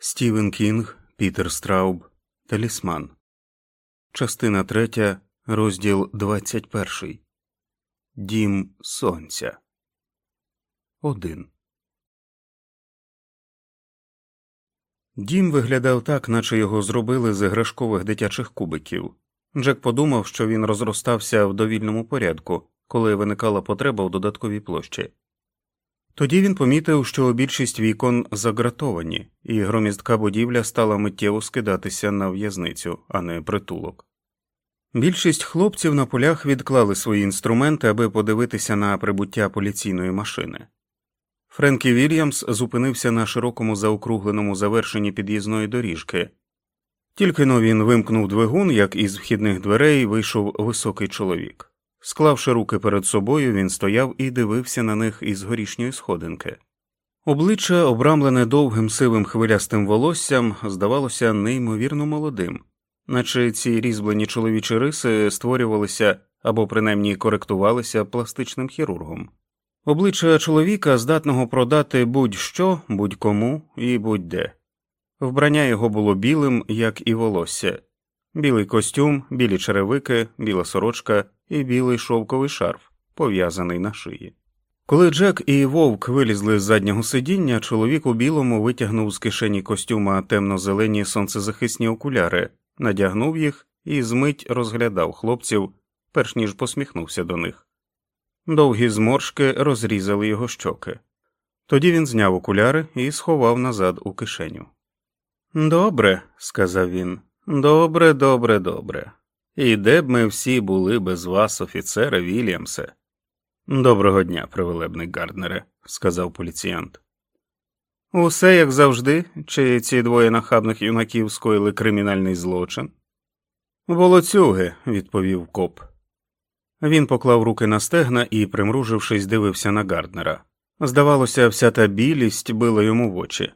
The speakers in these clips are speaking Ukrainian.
Стівен Кінг, Пітер Страуб, Талісман. Частина третя, розділ двадцять перший. Дім Сонця. Один. Дім виглядав так, наче його зробили з іграшкових дитячих кубиків. Джек подумав, що він розростався в довільному порядку, коли виникала потреба в додатковій площі. Тоді він помітив, що більшість вікон загратовані, і громіздка будівля стала миттєво скидатися на в'язницю, а не притулок. Більшість хлопців на полях відклали свої інструменти, аби подивитися на прибуття поліційної машини. Френкі Вільямс зупинився на широкому заокругленому завершенні під'їзної доріжки. Тільки но він вимкнув двигун, як із вхідних дверей вийшов високий чоловік. Склавши руки перед собою, він стояв і дивився на них із горішньої сходинки. Обличчя, обрамлене довгим сивим хвилястим волоссям, здавалося неймовірно молодим, наче ці різьблені чоловічі риси створювалися або принаймні коректувалися пластичним хірургом. Обличчя чоловіка здатного продати будь-що, будь-кому і будь-де. Вбрання його було білим, як і волосся, білий костюм, білі черевики, біла сорочка і білий шовковий шарф, пов'язаний на шиї. Коли Джек і вовк вилізли з заднього сидіння, чоловік у білому витягнув з кишені костюма темно-зелені сонцезахисні окуляри, надягнув їх і змить розглядав хлопців, перш ніж посміхнувся до них. Довгі зморшки розрізали його щоки. Тоді він зняв окуляри і сховав назад у кишеню. Добре, сказав він. Добре, добре, добре. І де б ми всі були без вас, офіцера Вільямсе? Доброго дня, привелебний Гарднере, сказав поліціянт. Усе як завжди, чи ці двоє нахабних юнаків скоїли кримінальний злочин? Волоцюги, відповів коп. Він поклав руки на стегна і, примружившись, дивився на Гарднера. Здавалося, вся та білість била йому в очі.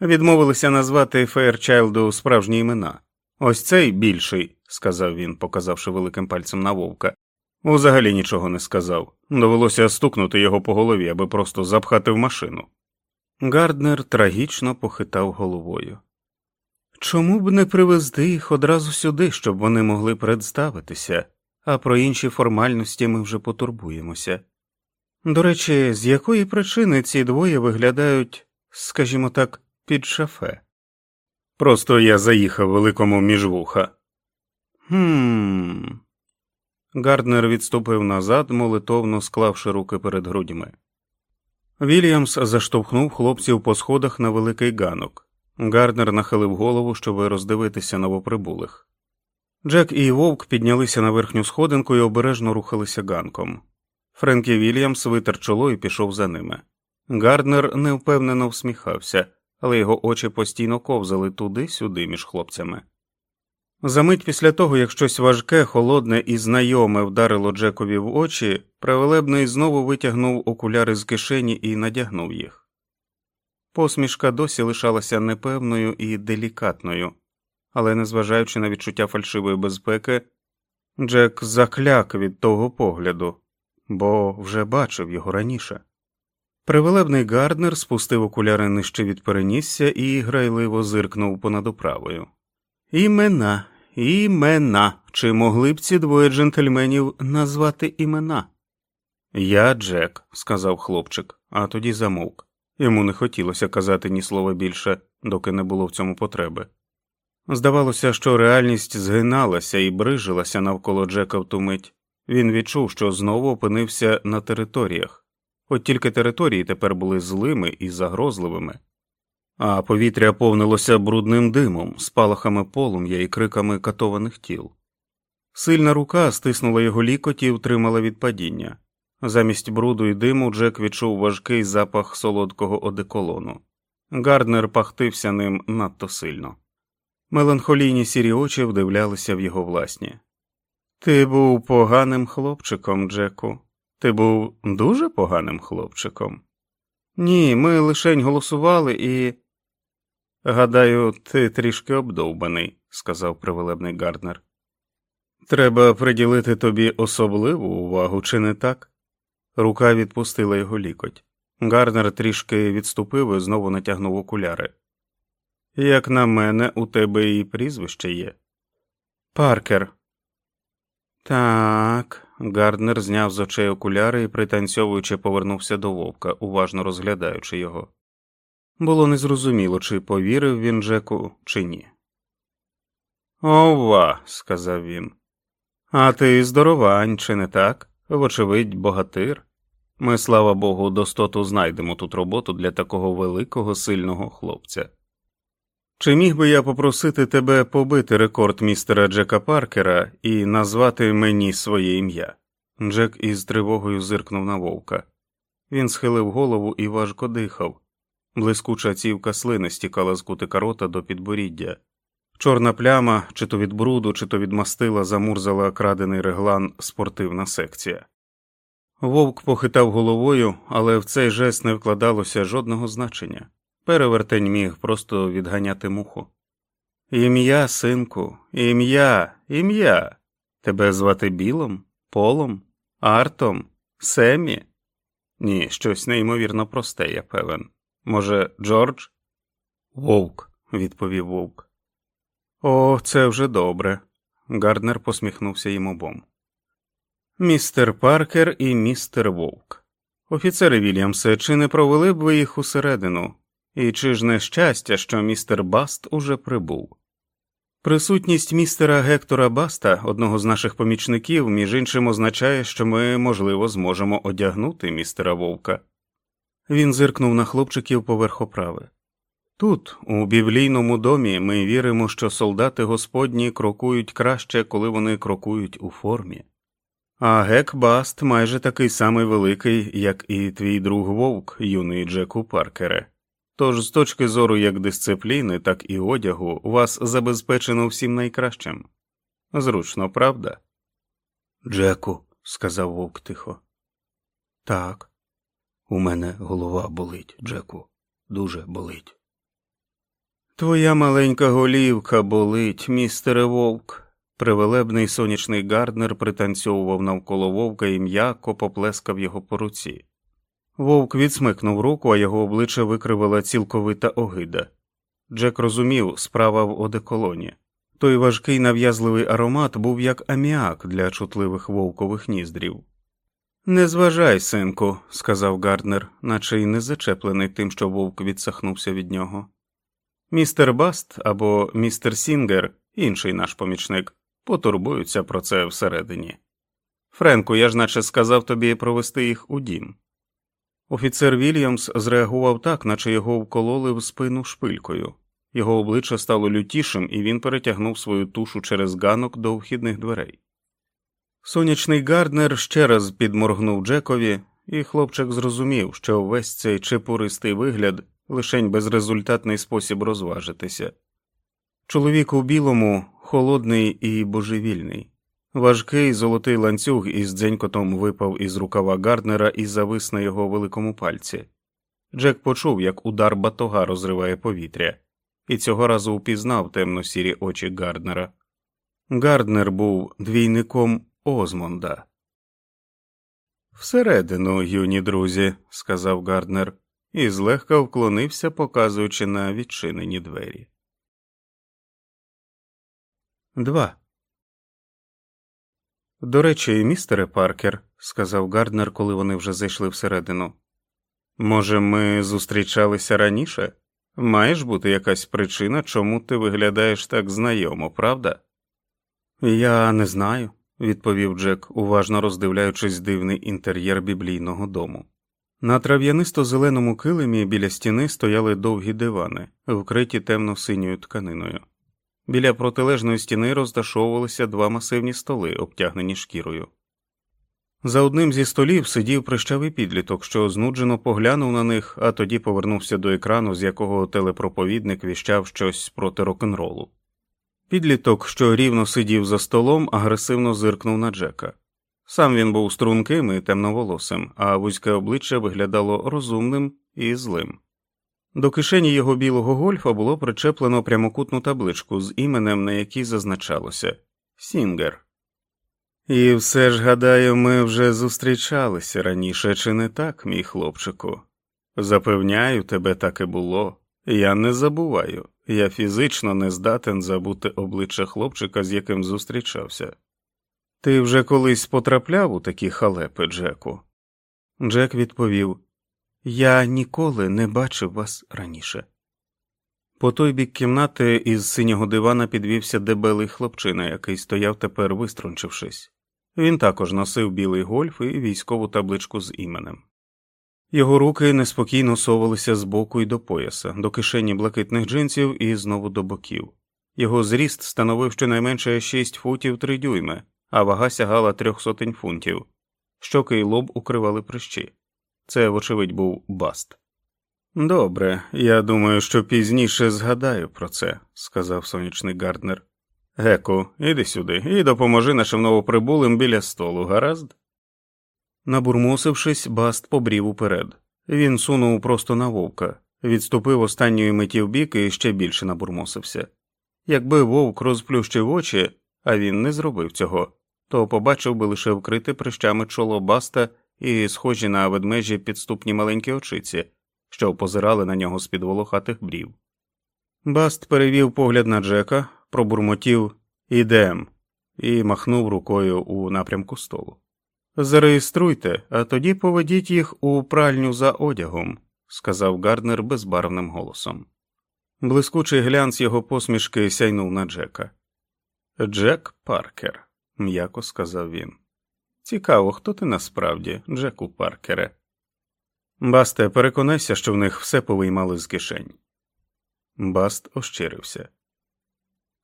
Відмовилися назвати Фейрчайлду справжні імена. Ось цей більший, сказав він, показавши великим пальцем на вовка. Узагалі нічого не сказав. Довелося стукнути його по голові, аби просто запхати в машину. Гарднер трагічно похитав головою. Чому б не привезти їх одразу сюди, щоб вони могли представитися, а про інші формальності ми вже потурбуємося. До речі, з якої причини ці двоє виглядають, скажімо так, під шафе? Просто я заїхав великому міжвуха. Хм. Гарднер відступив назад, молитовно склавши руки перед грудьми. Вільямс заштовхнув хлопців по сходах на великий ганок. Гарднер нахилив голову, щоб роздивитися новоприбулих. Джек і вовк піднялися на верхню сходинку і обережно рухалися ганком. Френкі Вільямс витер чоло і пішов за ними. Гарднер невпевнено всміхався, але його очі постійно ковзали туди-сюди між хлопцями. Замить після того, як щось важке, холодне і знайоме вдарило Джекові в очі, Превелебний знову витягнув окуляри з кишені і надягнув їх. Посмішка досі лишалася непевною і делікатною, але, незважаючи на відчуття фальшивої безпеки, Джек закляк від того погляду, бо вже бачив його раніше. Привелебний Гарднер спустив окуляри нижче від перенісся і грайливо зиркнув понад управою. Імена, імена. Чи могли б ці двоє джентльменів назвати імена? Я Джек, сказав хлопчик, а тоді замовк. Йому не хотілося казати ні слова більше, доки не було в цьому потреби. Здавалося, що реальність згиналася і брижилася навколо Джека в ту мить. Він відчув, що знову опинився на територіях. От тільки території тепер були злими і загрозливими, а повітря повнилося брудним димом, спалахами полум'я і криками катованих тіл. Сильна рука стиснула його лікоті і втримала від падіння. Замість бруду і диму Джек відчув важкий запах солодкого одеколону. Гарднер пахтився ним надто сильно. Меланхолійні сірі очі вдивлялися в його власні. Ти був поганим хлопчиком, Джеку. Ти був дуже поганим хлопчиком? Ні, ми лишень голосували і. Гадаю, ти трішки обдовбаний, сказав привелебний Гарднер. Треба приділити тобі особливу увагу, чи не так? Рука відпустила його лікоть. Гарнер трішки відступив і знову натягнув окуляри. Як на мене, у тебе і прізвище є. Паркер. Так. Гарднер зняв з очей окуляри і, пританцьовуючи, повернувся до вовка, уважно розглядаючи його. Було незрозуміло, чи повірив він Джеку, чи ні. Ова, сказав він. А ти здоровань, чи не так? Вочевидь, богатир. Ми, слава Богу, достоту знайдемо тут роботу для такого великого, сильного хлопця. Чи міг би я попросити тебе побити рекорд містера Джека Паркера і назвати мені своє ім'я? Джек із тривогою зиркнув на вовка. Він схилив голову і важко дихав. Блискуча цівка слини стікала з кутика рота до підборіддя. Чорна пляма, чи то від бруду, чи то від мастила замурзала крадений реглан спортивна секція. Вовк похитав головою, але в цей жест не вкладалося жодного значення. Перевертень міг просто відганяти муху. Ім'я, синку, ім'я, ім'я. Тебе звати Білом, Полом, Артом, Семі? Ні, щось неймовірно просте, я певен. Може, Джордж? Вовк, відповів вовк. О, це вже добре. Гарднер посміхнувся їм обом. Містер Паркер і містер Вовк. Офіцери Вільямсе, чи не провели б ви їх усередину? І чи ж не щастя, що містер Баст уже прибув? Присутність містера Гектора Баста, одного з наших помічників, між іншим означає, що ми, можливо, зможемо одягнути містера Вовка. Він зиркнув на хлопчиків поверх оправи. Тут, у біблійному домі, ми віримо, що солдати господні крокують краще, коли вони крокують у формі. А гек Баст майже такий самий великий, як і твій друг вовк, юний Джеку Паркере. Тож, з точки зору як дисципліни, так і одягу, вас забезпечено всім найкращим. Зручно, правда? Джеку, сказав вовк тихо. Так, у мене голова болить, Джеку, дуже болить. Твоя маленька голівка болить, містере вовк. Привелебний сонячний Гарднер пританцьовував навколо вовка і м'яко поплескав його по руці. Вовк відсмикнув руку, а його обличчя викривила цілковита огида. Джек розумів, справа в одеколоні. Той важкий нав'язливий аромат був як аміак для чутливих вовкових ніздрів. Не зважай, синку, сказав Гарднер, наче й не зачеплений тим, що вовк відсахнувся від нього. Містер Баст або містер Сінгер, інший наш помічник, потурбуються про це всередині. Френку, я ж наче сказав тобі провести їх у дім. Офіцер Вільямс зреагував так, наче його вкололи в спину шпилькою. Його обличчя стало лютішим, і він перетягнув свою тушу через ганок до вхідних дверей. Сонячний Гарднер ще раз підморгнув Джекові, і хлопчик зрозумів, що весь цей чепуристий вигляд лишень безрезультатний спосіб розважитися. Чоловік у білому холодний і божевільний. Важкий золотий ланцюг із дзенькотом випав із рукава Гарднера і завис на його великому пальці. Джек почув, як удар батога розриває повітря, і цього разу упізнав темно сірі очі Гарднера. Гарднер був двійником Озмонда. Всередину, юні друзі, сказав Гарднер, і злегка вклонився, показуючи на відчинені двері. Два. До речі, містере Паркер, сказав Гарднер, коли вони вже зайшли всередину. Може, ми зустрічалися раніше? Маєш бути якась причина, чому ти виглядаєш так знайомо, правда? Я не знаю, відповів Джек, уважно роздивляючись дивний інтер'єр біблійного дому. На трав'янисто зеленому килимі біля стіни стояли довгі дивани, вкриті темно синьою тканиною. Біля протилежної стіни розташовувалися два масивні столи, обтягнені шкірою. За одним зі столів сидів прищавий підліток, що знуджено поглянув на них, а тоді повернувся до екрану, з якого телепроповідник віщав щось проти рок-н-ролу. Підліток, що рівно сидів за столом, агресивно зиркнув на Джека. Сам він був струнким і темноволосим, а вузьке обличчя виглядало розумним і злим. До кишені його білого гольфа було причеплено прямокутну табличку з іменем, на якій зазначалося Сінгер. І все ж, гадаю, ми вже зустрічалися раніше, чи не так, мій хлопчику? Запевняю, тебе так і було. Я не забуваю, я фізично не здатен забути обличчя хлопчика, з яким зустрічався. Ти вже колись потрапляв у такі халепи, Джеку? Джек відповів Я ніколи не бачив вас раніше. По той бік кімнати із синього дивана підвівся дебелий хлопчина, який стояв тепер виструнчившись. Він також носив білий гольф і військову табличку з іменем. Його руки неспокійно совалися з боку й до пояса, до кишені блакитних джинсів і знову до боків. Його зріст становив щонайменше 6 футів 3 дюйми, а вага сягала трьох сотень фунтів. Щоки й лоб укривали прищі. Це, вочевидь, був баст. Добре, я думаю, що пізніше згадаю про це, сказав сонячний Гарднер. Геку, іди сюди і допоможи нашим новоприбулим біля столу, гаразд? Набурмосившись, Баст побрів уперед. Він сунув просто на вовка, відступив останньої миті вбік і ще більше набурмосився. Якби вовк розплющив очі, а він не зробив цього, то побачив би лише вкрите прищами чоло баста і схожі на ведмежі підступні маленькі очиці, що позирали на нього з під волохатих брів. Баст перевів погляд на Джека, пробурмотів «Ідем» і махнув рукою у напрямку столу. Зареєструйте, а тоді поведіть їх у пральню за одягом, сказав Гарднер безбарвним голосом. Блискучий глянц його посмішки сяйнув на Джека. Джек Паркер, м'яко сказав він. Цікаво, хто ти насправді, Джеку Паркере. Басте, переконайся, що в них все повиймали з кишень. Баст ощирився.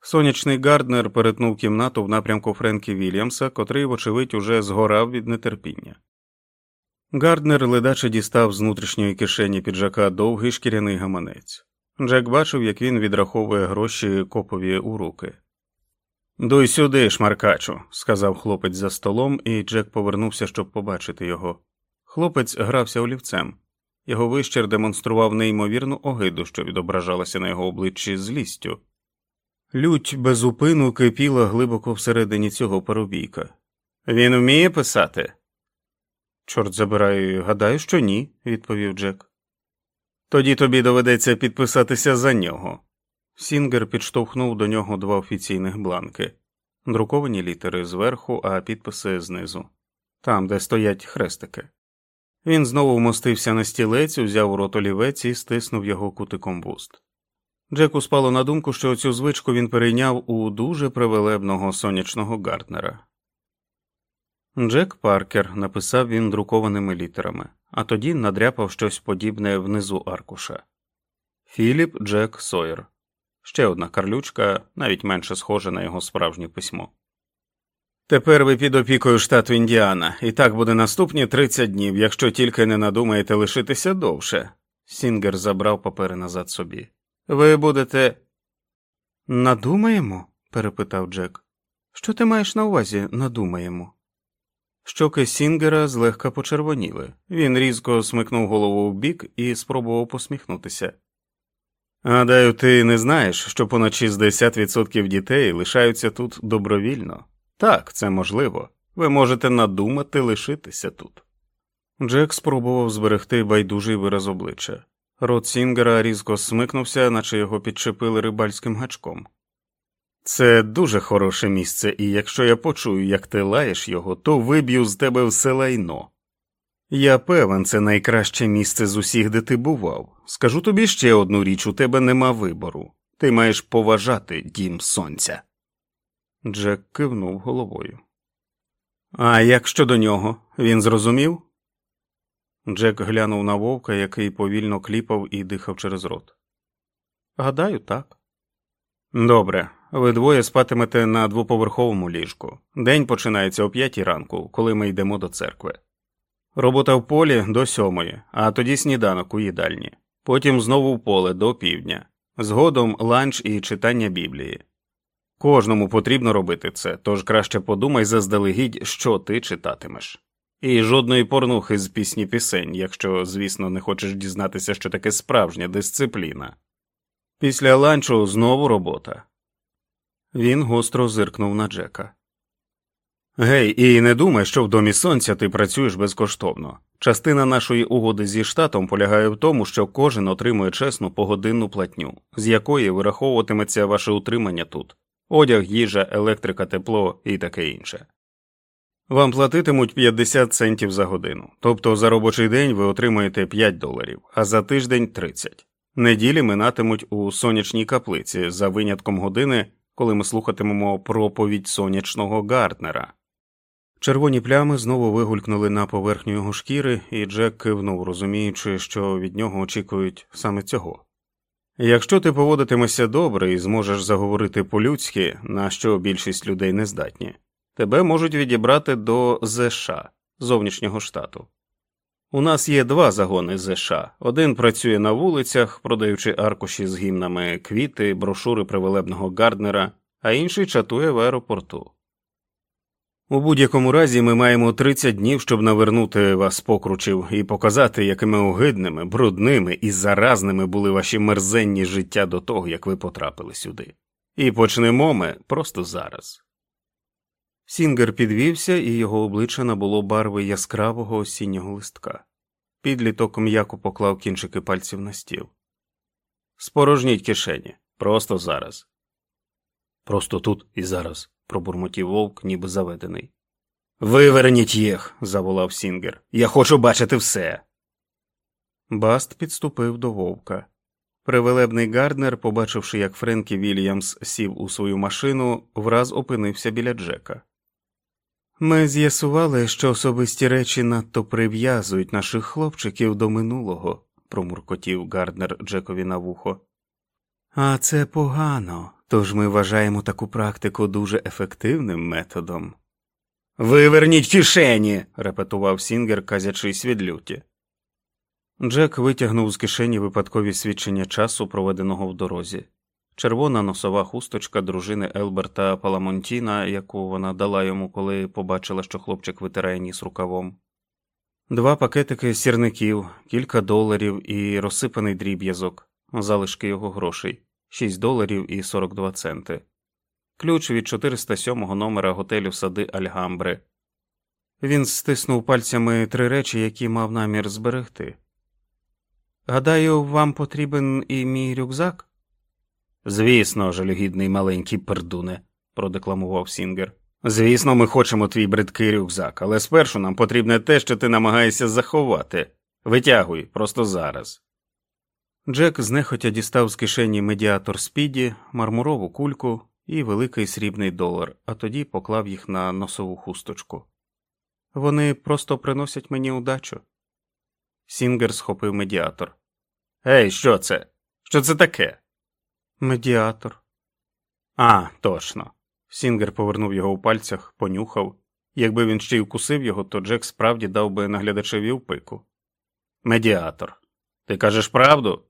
Сонячний Гарднер перетнув кімнату в напрямку Френкі Вільямса, котрий, вочевидь, уже згорав від нетерпіння. Гарднер ледаче дістав з внутрішньої кишені піджака довгий шкіряний гаманець. Джек бачив, як він відраховує гроші копові у руки. Дуй сюди, шмаркачу, сказав хлопець за столом, і Джек повернувся, щоб побачити його. Хлопець грався олівцем. Його вищир демонстрував неймовірну огиду, що відображалася на його обличчі злістю. Лють безупину кипіла глибоко всередині цього парубійка. Він вміє писати? Чорт забирай, гадаю, що ні, відповів Джек. Тоді тобі доведеться підписатися за нього. Сінгер підштовхнув до нього два офіційних бланки, друковані літери зверху, а підписи знизу, там, де стоять хрестики. Він знову вмостився на стілець, узяв у рот олівець і стиснув його кутиком вуст. Джеку спало на думку, що цю звичку він перейняв у дуже привелебного сонячного Гартнера. Джек Паркер написав він друкованими літерами, а тоді надряпав щось подібне внизу аркуша Філіп Джек Сойер. Ще одна карлючка, навіть менше схожа на його справжнє письмо. Тепер ви під опікою штату Індіана, і так буде наступні 30 днів, якщо тільки не надумаєте лишитися довше. Сінгер забрав папери назад собі. Ви будете. Надумаємо? перепитав Джек. Що ти маєш на увазі надумаємо? Щоки Сінгера злегка почервоніли. Він різко смикнув голову вбік і спробував посміхнутися. Гадаю, ти не знаєш, що понад 60% дітей лишаються тут добровільно. Так, це можливо. Ви можете надумати лишитися тут. Джек спробував зберегти байдужий вираз обличчя. Рот Сінгера різко смикнувся, наче його підчепили рибальським гачком. Це дуже хороше місце, і якщо я почую, як ти лаєш його, то виб'ю з тебе все лайно. Я певен, це найкраще місце з усіх, де ти бував. Скажу тобі ще одну річ у тебе нема вибору. Ти маєш поважати дім сонця. Джек кивнув головою. А як щодо нього? Він зрозумів? Джек глянув на вовка, який повільно кліпав і дихав через рот. Гадаю, так. Добре, ви двоє спатимете на двоповерховому ліжку. День починається о п'ятій ранку, коли ми йдемо до церкви. Робота в полі до сьомої, а тоді сніданок у їдальні, потім знову в поле до півдня, згодом ланч і читання Біблії. Кожному потрібно робити це, тож краще подумай заздалегідь, що ти читатимеш. І жодної порнухи з пісні пісень, якщо, звісно, не хочеш дізнатися, що таке справжня дисципліна. Після ланчу знову робота. Він гостро зиркнув на Джека. Гей, і не думай, що в домі сонця ти працюєш безкоштовно. Частина нашої угоди зі штатом полягає в тому, що кожен отримує чесну погодинну платню, з якої вираховуватиметься ваше утримання тут одяг, їжа, електрика, тепло і таке інше. Вам платитимуть 50 центів за годину, тобто за робочий день ви отримаєте 5 доларів, а за тиждень 30. Неділі минатимуть у сонячній каплиці за винятком години, коли ми слухатимемо проповідь сонячного Гартнера. Червоні плями знову вигулькнули на поверхню його шкіри, і Джек кивнув, розуміючи, що від нього очікують саме цього. Якщо ти поводитимешся добре і зможеш заговорити по-людськи, на що більшість людей не здатні, тебе можуть відібрати до ЗШ зовнішнього штату. У нас є два загони ЗШ. Один працює на вулицях, продаючи аркуші з гімнами квіти, брошури привелебного Гарднера, а інший чатує в аеропорту. У будь-якому разі ми маємо 30 днів, щоб навернути вас покручів і показати, якими огидними, брудними і заразними були ваші мерзенні життя до того, як ви потрапили сюди. І почнемо ми просто зараз. Сінгер підвівся, і його обличчя набуло барви яскравого осіннього листка. Підліток м'яко поклав кінчики пальців на стіл. Спорожніть кишені, просто зараз. Просто тут і зараз пробурмотів вовк, ніби заведений. Виверніть їх, заволав Сінгер. Я хочу бачити все. Баст підступив до вовка. Привелебний Гарднер, побачивши, як Френкі Вільямс сів у свою машину, враз опинився біля Джека. Ми з'ясували, що особисті речі надто прив'язують наших хлопчиків до минулого, промуркотів Гарднер Джекові на вухо. А це погано, тож ми вважаємо таку практику дуже ефективним методом. Виверніть кишені. репетував Сінгер, казячись від люті. Джек витягнув з кишені випадкові свідчення часу, проведеного в дорозі. Червона носова хусточка дружини Елберта Паламонтіна, яку вона дала йому, коли побачила, що хлопчик витирає ніс рукавом, два пакетики сірників, кілька доларів і розсипаний дріб'язок, залишки його грошей. 6 доларів і 42 центи, ключ від 407-го номера готелю сади Альгамбри. Він стиснув пальцями три речі, які мав намір зберегти. Гадаю, вам потрібен і мій рюкзак? Звісно, жалюгідний маленький пердуне, продекламував Сінгер. Звісно, ми хочемо твій бридкий рюкзак, але спершу нам потрібне те, що ти намагаєшся заховати. Витягуй просто зараз. Джек знехотя дістав з кишені медіатор Спіді, мармурову кульку і великий срібний долар, а тоді поклав їх на носову хусточку. Вони просто приносять мені удачу. Сінгер схопив медіатор. Ей, що це? Що це таке? Медіатор. А, точно. Сінгер повернув його у пальцях, понюхав. Якби він ще й укусив його, то Джек справді дав би наглядачеві у пику. Медіатор. Ти кажеш правду?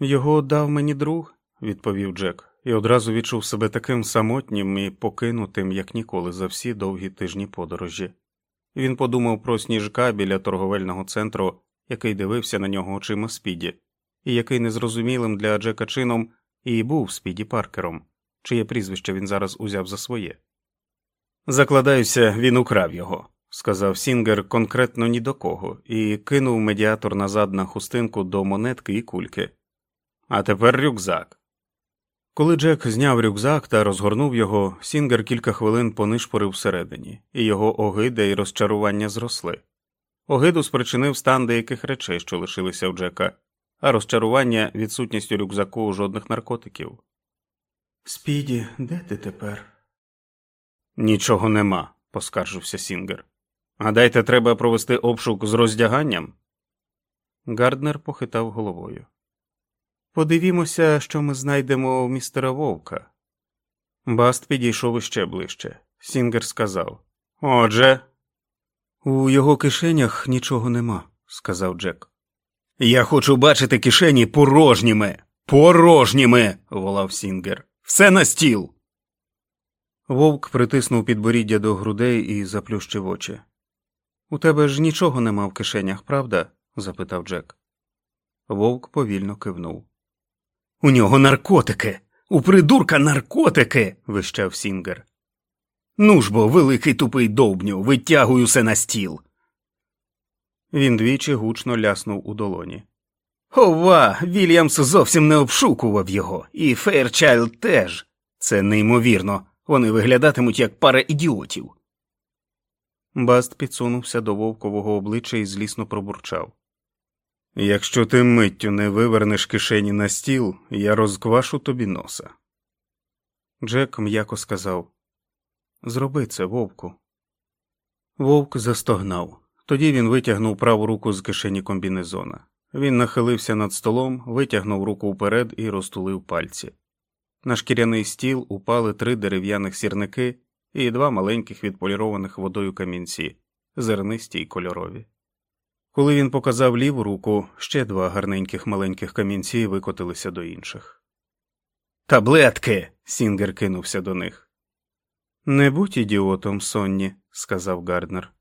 Його дав мені друг, відповів Джек, і одразу відчув себе таким самотнім і покинутим, як ніколи, за всі довгі тижні подорожі. Він подумав про сніжка біля торговельного центру, який дивився на нього очима Спіді, і який незрозумілим для Джека чином і був Спіді Паркером, чиє прізвище він зараз узяв за своє. Закладаюся, він украв його, сказав Сінгер конкретно ні до кого, і кинув медіатор назад на хустинку до монетки і кульки. А тепер рюкзак. Коли Джек зняв рюкзак та розгорнув його, Сінгер кілька хвилин понишпорив всередині, і його огида і розчарування зросли. Огиду спричинив стан деяких речей, що лишилися у Джека, а розчарування відсутність у рюкзаку жодних наркотиків. Спіді, де ти тепер? Нічого нема, поскаржився Сінгер. Гадаєте, треба провести обшук з роздяганням? Гарднер похитав головою. Подивімося, що ми знайдемо у містера вовка. Баст підійшов іще ближче. Сінгер сказав Отже, у його кишенях нічого нема, сказав Джек. Я хочу бачити кишені порожніми, порожніми. волав Сінгер. Все на стіл. Вовк притиснув підборіддя до грудей і заплющив очі. У тебе ж нічого нема в кишенях, правда? запитав Джек. Вовк повільно кивнув. У нього наркотики. У придурка наркотики. вищав Сінгер. Ну ж бо, великий тупий довбню, витягуй усе на стіл. Він двічі гучно ляснув у долоні. Овва, Вільямс зовсім не обшукував його, і Фейрчайлд теж. Це неймовірно, вони виглядатимуть як пара ідіотів. Баст підсунувся до вовкового обличчя і злісно пробурчав. Якщо ти миттю не вивернеш кишені на стіл, я розквашу тобі носа. Джек м'яко сказав Зроби це, вовку. Вовк застогнав. Тоді він витягнув праву руку з кишені комбінезона. Він нахилився над столом, витягнув руку вперед і розтулив пальці. На шкіряний стіл упали три дерев'яних сірники і два маленьких відполірованих водою камінці, зернисті й кольорові. Коли він показав ліву руку, ще два гарненьких маленьких камінці викотилися до інших. Таблетки. Сінгер кинувся до них. Не будь ідіотом, Сонні, сказав Гарднер.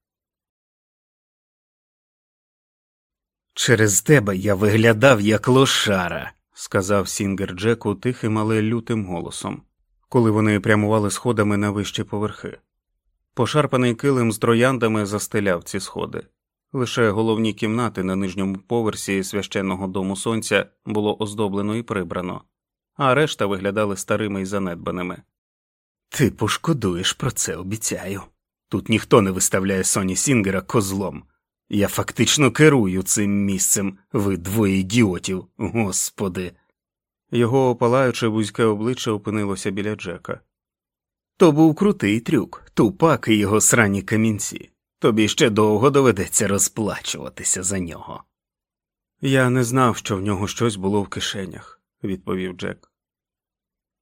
Через тебе я виглядав як лошара, сказав Сінгер Джеку тихим, але лютим голосом, коли вони прямували сходами на вищі поверхи. Пошарпаний килим з трояндами застеляв ці сходи. Лише головні кімнати на нижньому поверсі священного дому сонця було оздоблено і прибрано, а решта виглядали старими і занедбаними. Ти пошкодуєш про це, обіцяю. Тут ніхто не виставляє Соні Сінгера козлом. Я фактично керую цим місцем, ви двоє ідіотів, господи. Його опалаюче вузьке обличчя опинилося біля Джека. То був крутий трюк, тупак і його срані камінці. Тобі ще довго доведеться розплачуватися за нього. Я не знав, що в нього щось було в кишенях, відповів Джек.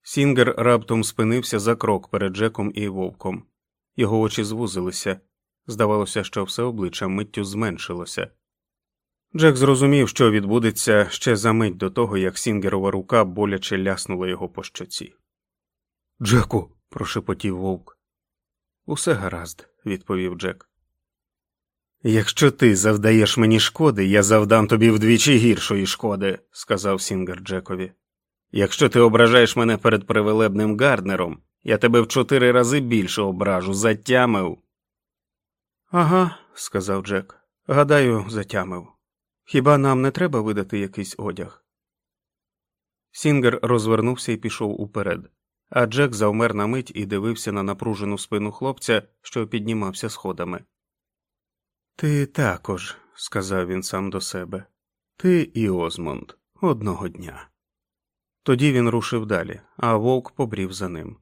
Сінгер раптом спинився за крок перед Джеком і вовком. Його очі звузилися. Здавалося, що все обличчя миттю зменшилося. Джек зрозумів, що відбудеться ще за мить до того, як Сінгерова рука боляче ляснула його по щоці. Джеку, прошепотів вовк. Усе гаразд, відповів Джек. Якщо ти завдаєш мені шкоди, я завдам тобі вдвічі гіршої шкоди, сказав Сінгер Джекові. Якщо ти ображаєш мене перед превелебним Гарднером, я тебе в чотири рази більше ображу, затямив. Ага, сказав Джек. Гадаю, затямив. Хіба нам не треба видати якийсь одяг? Сінгер розвернувся і пішов уперед, а Джек завмер на мить і дивився на напружену спину хлопця, що піднімався сходами. Ти також, сказав він сам до себе, ти і Озмонд одного дня. Тоді він рушив далі, а вовк побрів за ним.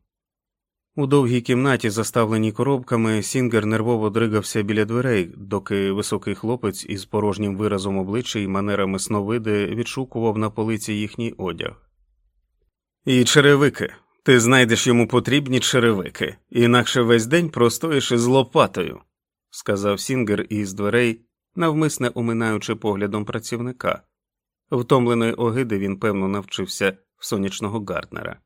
У довгій кімнаті, заставленій коробками, Сінгер нервово дригався біля дверей, доки високий хлопець із порожнім виразом обличчя і манерами сновиди відшукував на полиці їхній одяг. І черевики. Ти знайдеш йому потрібні черевики, інакше весь день простоїш із лопатою, сказав Сінгер із дверей, навмисне оминаючи поглядом працівника. Втомленої огиди він, певно, навчився в сонячного Гарднера.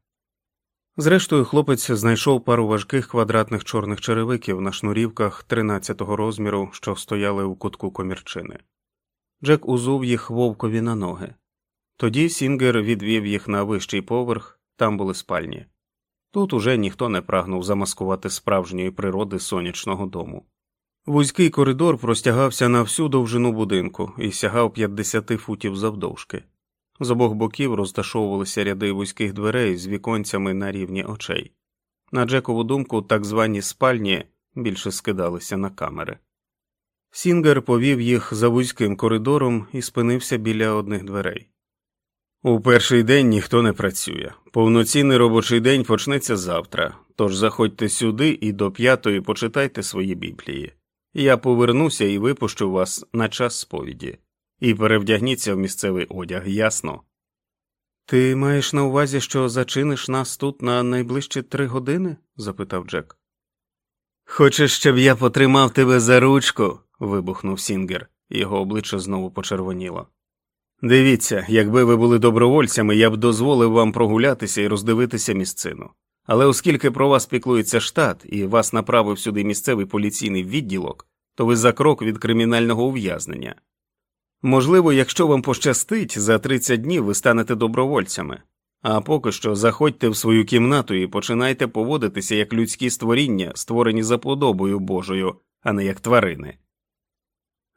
Зрештою, хлопець знайшов пару важких квадратних чорних черевиків на шнурівках 13-го розміру, що стояли у кутку комірчини. Джек узув їх вовкові на ноги. Тоді Сінгер відвів їх на вищий поверх, там були спальні. Тут уже ніхто не прагнув замаскувати справжньої природи сонячного дому. Вузький коридор простягався на всю довжину будинку і сягав 50 футів завдовжки. З обох боків розташовувалися ряди вузьких дверей з віконцями на рівні очей. На Джекову думку, так звані спальні більше скидалися на камери. Сінгер повів їх за вузьким коридором і спинився біля одних дверей. У перший день ніхто не працює. Повноцінний робочий день почнеться завтра, тож заходьте сюди і до п'ятої почитайте свої біблії. Я повернуся і випущу вас на час сповіді і перевдягніться в місцевий одяг, ясно? Ти маєш на увазі, що зачиниш нас тут на найближчі три години? запитав Джек. Хочеш, щоб я потримав тебе за ручку? вибухнув Сінгер, його обличчя знову почервоніло. Дивіться, якби ви були добровольцями, я б дозволив вам прогулятися і роздивитися місцину. Але оскільки про вас піклується штат і вас направив сюди місцевий поліційний відділок, то ви за крок від кримінального ув'язнення. Можливо, якщо вам пощастить, за 30 днів ви станете добровольцями, А поки що заходьте в свою кімнату і починайте поводитися як людські створіння, створені за подобою Божою, а не як тварини.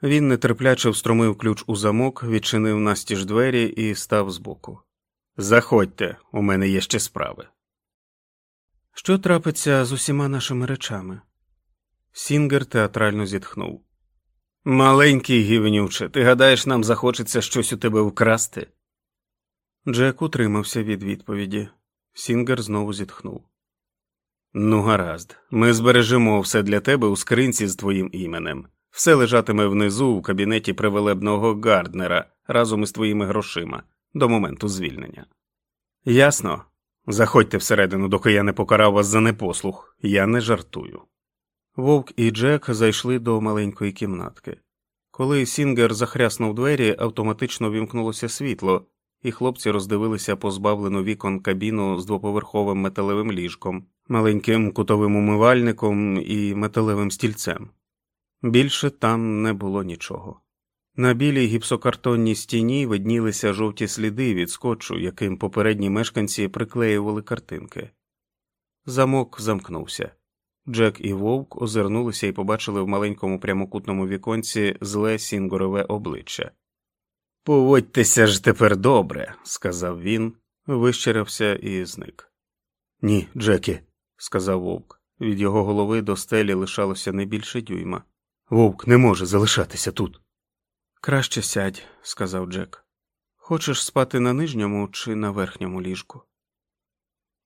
Він нетерпляче встромив ключ у замок, відчинив настіж двері і став збоку. Заходьте, у мене є ще справи. Що трапиться з усіма нашими речами? Сінгер театрально зітхнув. Маленький гівнюче, ти гадаєш, нам захочеться щось у тебе вкрасти? Джек утримався від відповіді. Сінгер знову зітхнув. Ну, гаразд, ми збережемо все для тебе у скринці з твоїм іменем. Все лежатиме внизу у кабінеті превелебного Гарднера разом із твоїми грошима до моменту звільнення. Ясно. Заходьте всередину, доки я не покарав вас за непослух, я не жартую. Вовк і Джек зайшли до маленької кімнатки. Коли Сінгер захряснув двері, автоматично вімкнулося світло, і хлопці роздивилися позбавлену вікон кабіну з двоповерховим металевим ліжком, маленьким кутовим умивальником і металевим стільцем. Більше там не було нічого. На білій гіпсокартонній стіні виднілися жовті сліди від скотчу, яким попередні мешканці приклеювали картинки. Замок замкнувся. Джек і вовк озирнулися і побачили в маленькому прямокутному віконці зле сінгорове обличчя. Поводьтеся ж тепер добре, сказав він, вищирався і зник. Ні, Джекі, сказав вовк. Від його голови до стелі лишалося не більше дюйма. Вовк не може залишатися тут. Краще сядь, сказав Джек. Хочеш спати на нижньому чи на верхньому ліжку?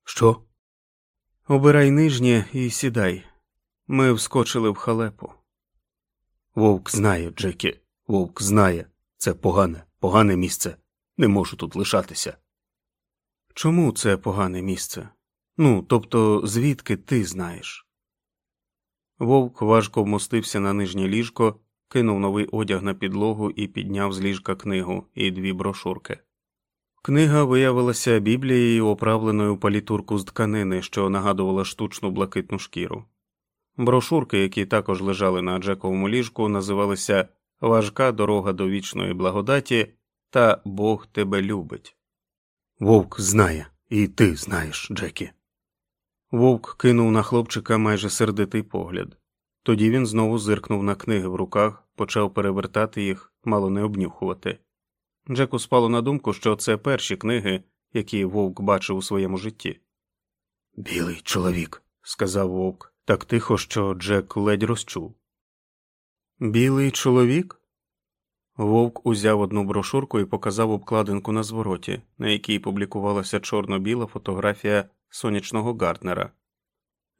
Що? Обирай нижнє і сідай. Ми вскочили в халепу. Вовк знає, Джекі, вовк знає. Це погане, погане місце. Не можу тут лишатися. Чому це погане місце? Ну, тобто, звідки ти знаєш? Вовк важко вмостився на нижнє ліжко, кинув новий одяг на підлогу і підняв з ліжка книгу і дві брошурки. Книга виявилася біблією, оправленою палітурку з тканини, що нагадувала штучну блакитну шкіру. Брошурки, які також лежали на Джековому ліжку, називалися Важка дорога до вічної благодаті та Бог тебе любить. Вовк знає, і ти знаєш, Джекі. Вовк кинув на хлопчика майже сердитий погляд. Тоді він знову зиркнув на книги в руках, почав перевертати їх, мало не обнюхувати. Джеку спало на думку, що це перші книги, які вовк бачив у своєму житті. Білий чоловік, сказав вовк, так тихо, що Джек ледь розчув. Білий чоловік? Вовк узяв одну брошурку і показав обкладинку на звороті, на якій публікувалася чорно-біла фотографія сонячного Гартнера.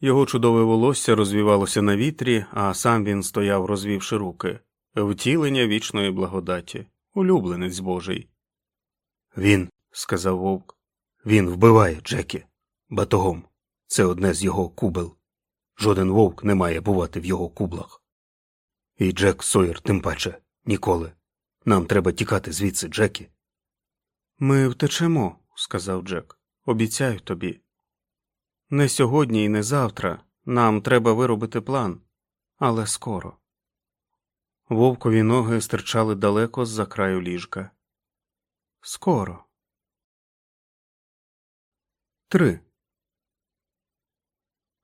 Його чудове волосся розвівалося на вітрі, а сам він стояв, розвівши руки, втілення вічної благодаті, улюбленець Божий. Він, сказав вовк, він вбиває Джекі батогом. Це одне з його кубел. Жоден вовк не має бувати в його кублах. І Джек Сойер, тим паче, ніколи. Нам треба тікати звідси, Джекі. Ми втечемо, сказав Джек. Обіцяю тобі. Не сьогодні і не завтра. Нам треба виробити план, але скоро. Вовкові ноги стирчали далеко з за краю ліжка. Скоро. Три.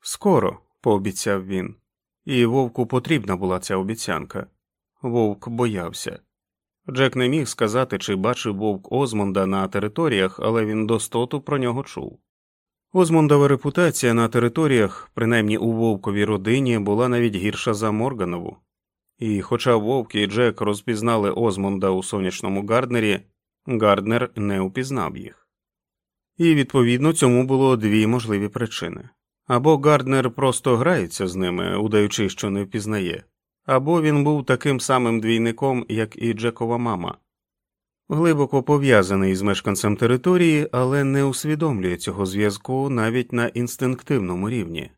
Скоро, пообіцяв він, і вовку потрібна була ця обіцянка. Вовк боявся. Джек не міг сказати, чи бачив вовк Озмонда на територіях, але він достоту про нього чув. Озмондова репутація на територіях, принаймні у вовковій родині, була навіть гірша за Морганову. І, хоча Вовк і Джек розпізнали Озмонда у сонячному Гарднері, Гарднер не упізнав їх. І відповідно цьому було дві можливі причини або Гарднер просто грається з ними, удаючи, що не впізнає, або він був таким самим двійником, як і Джекова мама, глибоко пов'язаний з мешканцем території, але не усвідомлює цього зв'язку навіть на інстинктивному рівні.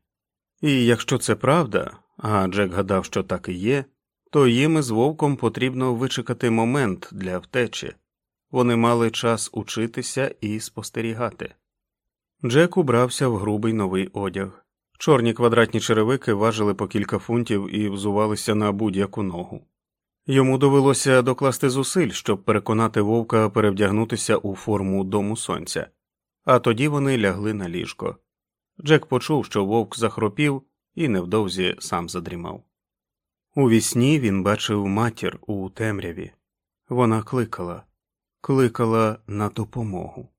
І якщо це правда, а Джек гадав, що так і є, то їм із вовком потрібно вичекати момент для втечі вони мали час учитися і спостерігати. Джек убрався в грубий новий одяг. Чорні квадратні черевики важили по кілька фунтів і взувалися на будь-яку ногу. Йому довелося докласти зусиль, щоб переконати вовка перевдягнутися у форму дому сонця, а тоді вони лягли на ліжко. Джек почув, що вовк захропів, і невдовзі сам задрімав. У вісні він бачив матір у темряві. Вона кликала, кликала на допомогу.